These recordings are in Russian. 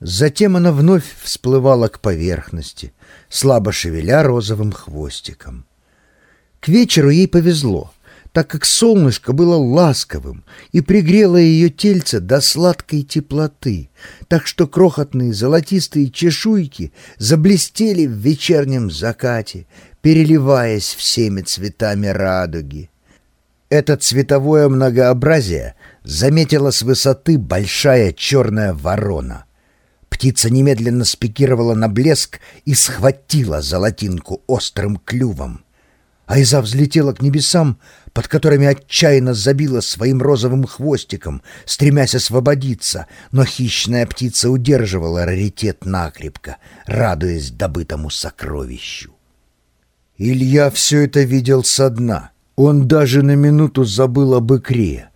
Затем она вновь всплывала к поверхности, слабо шевеля розовым хвостиком. К вечеру ей повезло, так как солнышко было ласковым и пригрело ее тельце до сладкой теплоты, так что крохотные золотистые чешуйки заблестели в вечернем закате, переливаясь всеми цветами радуги. Это цветовое многообразие заметила с высоты большая черная ворона. Птица немедленно спикировала на блеск и схватила золотинку острым клювом. Айза взлетела к небесам, под которыми отчаянно забила своим розовым хвостиком, стремясь освободиться, но хищная птица удерживала раритет накрепко, радуясь добытому сокровищу. Илья все это видел со дна. Он даже на минуту забыл об икре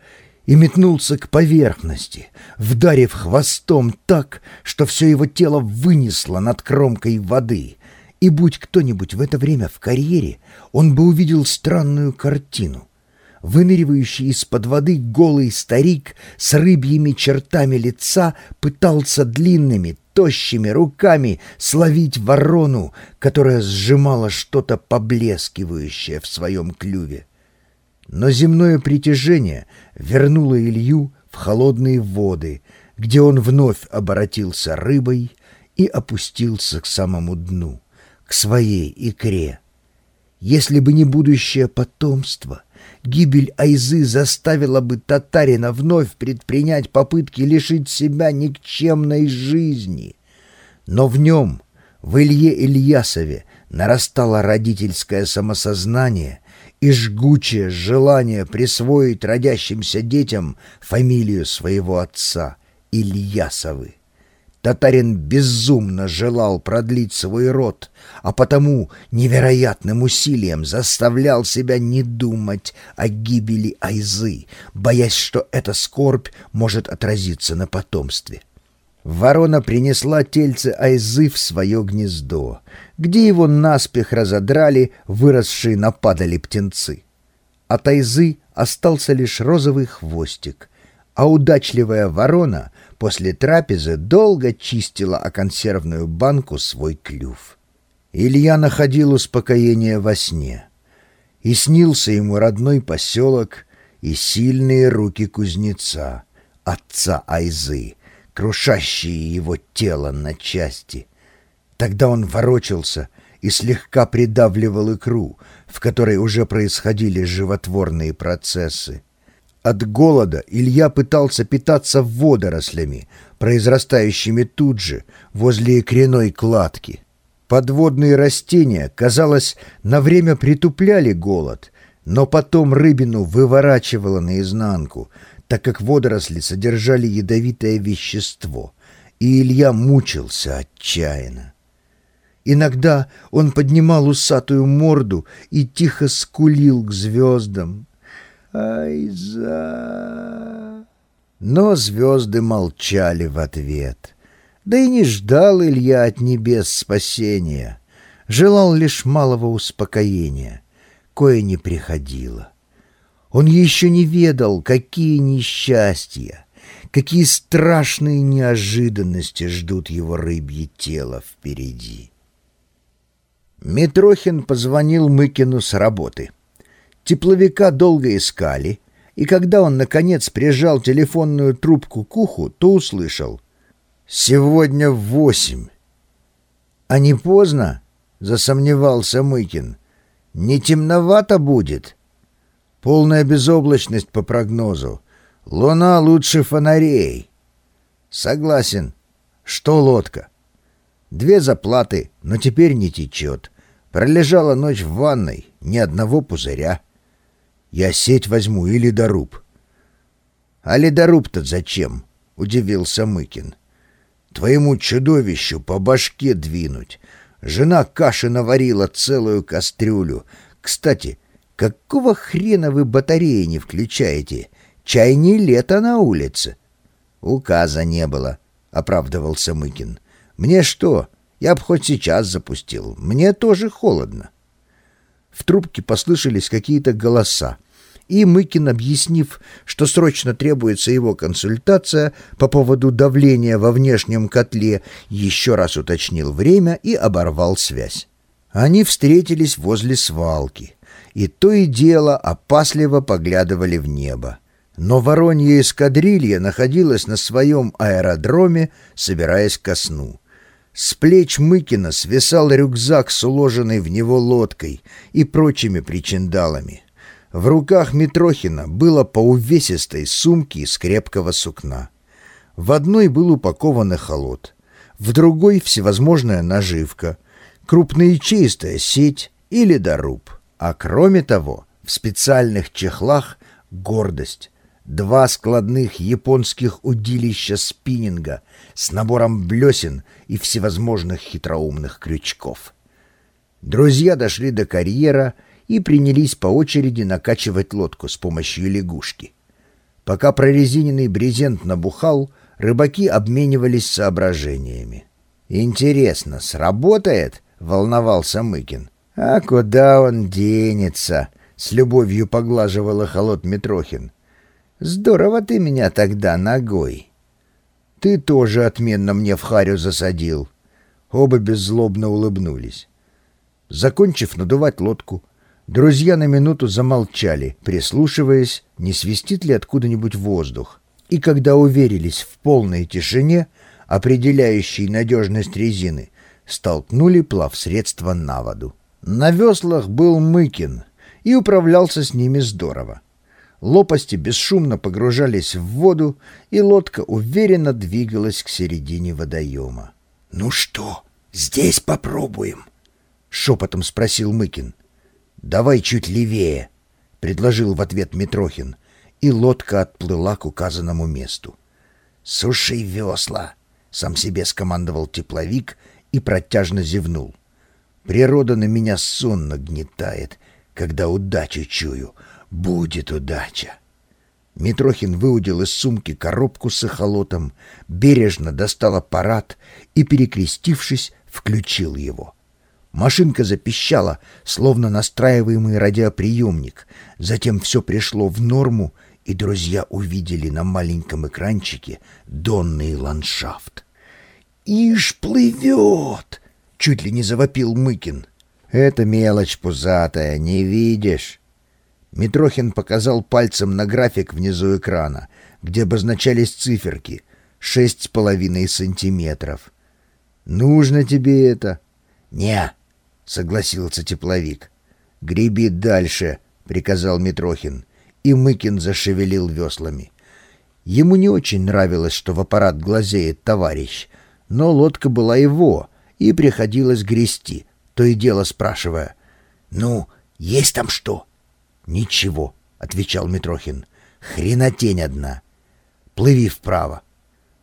и метнулся к поверхности, вдарив хвостом так, что все его тело вынесло над кромкой воды. И будь кто-нибудь в это время в карьере, он бы увидел странную картину. Выныривающий из-под воды голый старик с рыбьими чертами лица пытался длинными, тощими руками словить ворону, которая сжимала что-то поблескивающее в своем клюве. Но земное притяжение вернуло Илью в холодные воды, где он вновь оборотился рыбой и опустился к самому дну, к своей икре. Если бы не будущее потомство, гибель Айзы заставила бы татарина вновь предпринять попытки лишить себя никчемной жизни. Но в нем, в Илье Ильясове, нарастало родительское самосознание и жгучее желание присвоить родящимся детям фамилию своего отца Ильясовы. Татарин безумно желал продлить свой род, а потому невероятным усилием заставлял себя не думать о гибели Айзы, боясь, что эта скорбь может отразиться на потомстве. Ворона принесла тельце Айзы в свое гнездо, где его наспех разодрали выросшие на падали птенцы. От Айзы остался лишь розовый хвостик, а удачливая ворона после трапезы долго чистила о консервную банку свой клюв. Илья находил успокоение во сне, и снился ему родной поселок и сильные руки кузнеца, отца Айзы, крушащие его тело на части. Тогда он ворочался и слегка придавливал икру, в которой уже происходили животворные процессы. От голода Илья пытался питаться водорослями, произрастающими тут же, возле икряной кладки. Подводные растения, казалось, на время притупляли голод, но потом рыбину выворачивало наизнанку — так как водоросли содержали ядовитое вещество, и Илья мучился отчаянно. Иногда он поднимал усатую морду и тихо скулил к звездам. «Ай-за!» Но звезды молчали в ответ. Да и не ждал Илья от небес спасения. Желал лишь малого успокоения, кое не приходило. Он еще не ведал, какие несчастья, какие страшные неожиданности ждут его рыбье тело впереди. Митрохин позвонил Мыкину с работы. Тепловика долго искали, и когда он, наконец, прижал телефонную трубку к уху, то услышал «Сегодня в восемь». «А не поздно?» — засомневался Мыкин. «Не темновато будет?» Полная безоблачность по прогнозу. Луна лучше фонарей. Согласен. Что лодка? Две заплаты, но теперь не течет. Пролежала ночь в ванной, ни одного пузыря. Я сеть возьму и ледоруб. А ледоруб-то зачем? Удивился Мыкин. Твоему чудовищу по башке двинуть. Жена каши наварила целую кастрюлю. Кстати, Какого хрена вы батареи не включаете? Чай не лето на улице. Указа не было, оправдывался Мыкин. Мне что? Я б хоть сейчас запустил. Мне тоже холодно. В трубке послышались какие-то голоса, и Мыкин, объяснив, что срочно требуется его консультация по поводу давления во внешнем котле, еще раз уточнил время и оборвал связь. Они встретились возле свалки, и то и дело опасливо поглядывали в небо. Но воронья эскадрилья находилась на своем аэродроме, собираясь ко сну. С плеч Мыкина свисал рюкзак с уложенной в него лодкой и прочими причиндалами. В руках Митрохина было по увесистой сумке из крепкого сукна. В одной был упакован эхолот, в другой — всевозможная наживка, крупноячеистая сеть и ледоруб. А кроме того, в специальных чехлах — гордость. Два складных японских удилища спиннинга с набором блесен и всевозможных хитроумных крючков. Друзья дошли до карьера — и принялись по очереди накачивать лодку с помощью лягушки. Пока прорезиненный брезент набухал, рыбаки обменивались соображениями. «Интересно, сработает?» — волновался Мыкин. «А куда он денется?» — с любовью поглаживал холод Митрохин. «Здорово ты меня тогда ногой!» «Ты тоже отменно мне в харю засадил!» Оба беззлобно улыбнулись. Закончив надувать лодку, Друзья на минуту замолчали, прислушиваясь, не свистит ли откуда-нибудь воздух. И когда уверились в полной тишине, определяющей надежность резины, столкнули плавсредство на воду. На веслах был Мыкин и управлялся с ними здорово. Лопасти бесшумно погружались в воду, и лодка уверенно двигалась к середине водоема. «Ну что, здесь попробуем?» — шепотом спросил Мыкин. «Давай чуть левее», — предложил в ответ Митрохин, и лодка отплыла к указанному месту. «Суши весла», — сам себе скомандовал тепловик и протяжно зевнул. «Природа на меня сон нагнетает, когда удачу чую. Будет удача». Митрохин выудил из сумки коробку с эхолотом, бережно достал аппарат и, перекрестившись, включил его. Машинка запищала, словно настраиваемый радиоприемник. Затем все пришло в норму, и друзья увидели на маленьком экранчике донный ландшафт. «Ишь, плывет!» — чуть ли не завопил Мыкин. «Это мелочь пузатая, не видишь?» Митрохин показал пальцем на график внизу экрана, где обозначались циферки — шесть с половиной сантиметров. «Нужно тебе это?» «Не, — согласился тепловик. «Греби дальше», — приказал Митрохин, и Мыкин зашевелил веслами. Ему не очень нравилось, что в аппарат глазеет товарищ, но лодка была его, и приходилось грести, то и дело спрашивая. «Ну, есть там что?» «Ничего», — отвечал Митрохин. «Хренотень одна. Плыви вправо».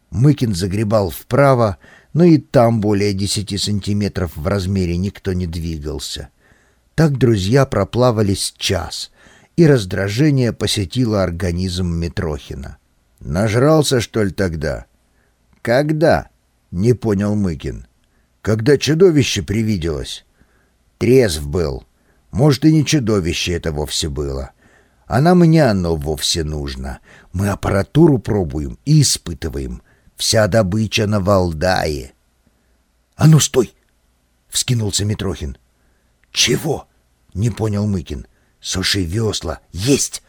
Мыкин загребал вправо, но и там более десяти сантиметров в размере никто не двигался. Так друзья проплавались час, и раздражение посетило организм Митрохина. «Нажрался, что ли, тогда?» «Когда?» — не понял Мыкин. «Когда чудовище привиделось?» «Трезв был. Может, и не чудовище это вовсе было. А нам не оно вовсе нужно. Мы аппаратуру пробуем и испытываем. Вся добыча на Валдае. — А ну, стой! — вскинулся Митрохин. — Чего? — не понял Мыкин. — Суши весла. Есть!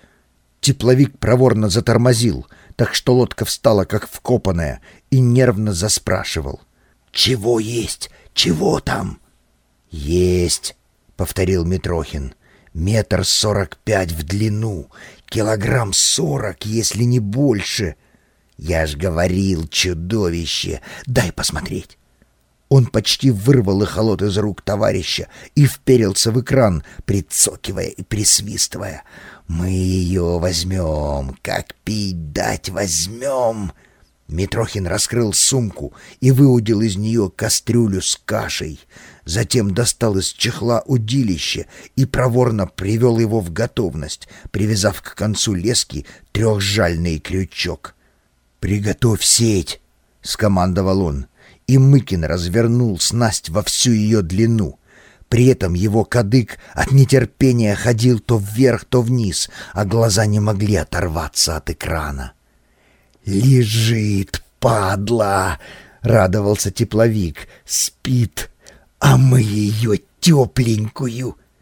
Тепловик проворно затормозил, так что лодка встала, как вкопанная, и нервно заспрашивал. — Чего есть? Чего там? — Есть, — повторил Митрохин. — Метр сорок пять в длину, килограмм сорок, если не больше — «Я ж говорил, чудовище! Дай посмотреть!» Он почти вырвал эхолот из рук товарища и вперился в экран, прицокивая и присвистывая. «Мы ее возьмем, как пить дать возьмем!» Митрохин раскрыл сумку и выудил из нее кастрюлю с кашей. Затем достал из чехла удилище и проворно привел его в готовность, привязав к концу лески трехжальный крючок — «Приготовь сеть!» — скомандовал он, и Мыкин развернул снасть во всю ее длину. При этом его кадык от нетерпения ходил то вверх, то вниз, а глаза не могли оторваться от экрана. «Лежит, падла!» — радовался тепловик. «Спит, а мы ее тепленькую!»